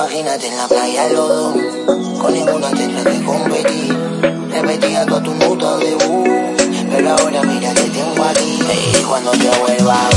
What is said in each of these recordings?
Imagínate en la playa los dos, con ninguna tendrá que competir. Repetía toda tu nota de voz, pero ahora mira que tengo aquí. Y cuando te vuelva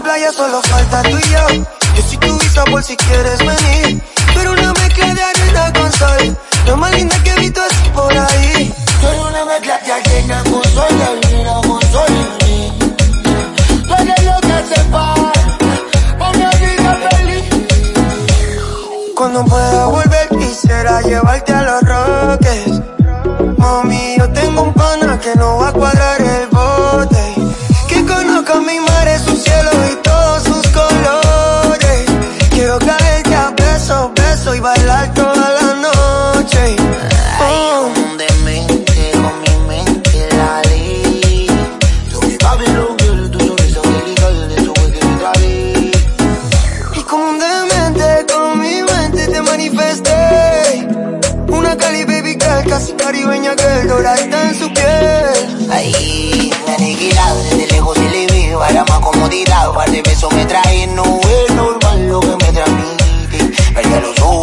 Una playa, solo falta tú y yo. Yo soy tu visa por si quieres venir. Pero una mezcla de arena con sol. Lo más linda que he visto es por ahí. Tú eres una mezcla de arena con sol, de arena con sol. Tú eres lo que hace par, pa' mi vida feliz. Cuando pueda volver quisiera llevarte a los roques. Mami, yo tengo un pana que no va a cuadrar el bote. Que conozca mi mar, y bailar toda la noche. Ay, Oh. como un demente, con mi mente la ley. Yo mi papi lo quiero, tu sonrisa angelical, de eso fue que me tragué. Y como un demente con mi mente te manifesté Una Cali baby girl casi caribeña que doraste en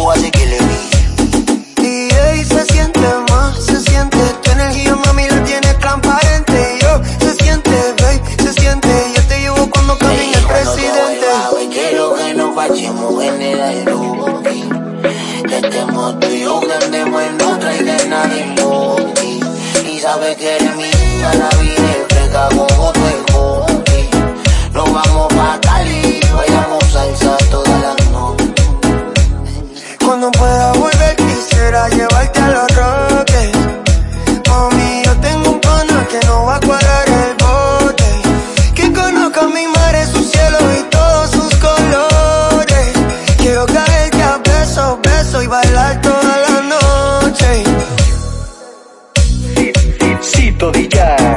ojos hace que le vi. Y ahí se siente más, se siente Tu energía mami la tienes transparente. Yo, se siente babe, se siente. Yo te llevo cuando camina el presidente. ver, quiero que nos pachemos en el aeropuerto, que estemos tú y yo, que andemos en otra y de nada importa, y sabes que eres mía, la vida es fresca como Cuando pueda volver quisiera llevarte a los roques Mami, yo tengo un pana que no va a cuadrar el bote. Que conozca mi mar, su cielo y todos sus colores. Quiero caerte a besos, besos y bailar toda la noche. Cito DJ.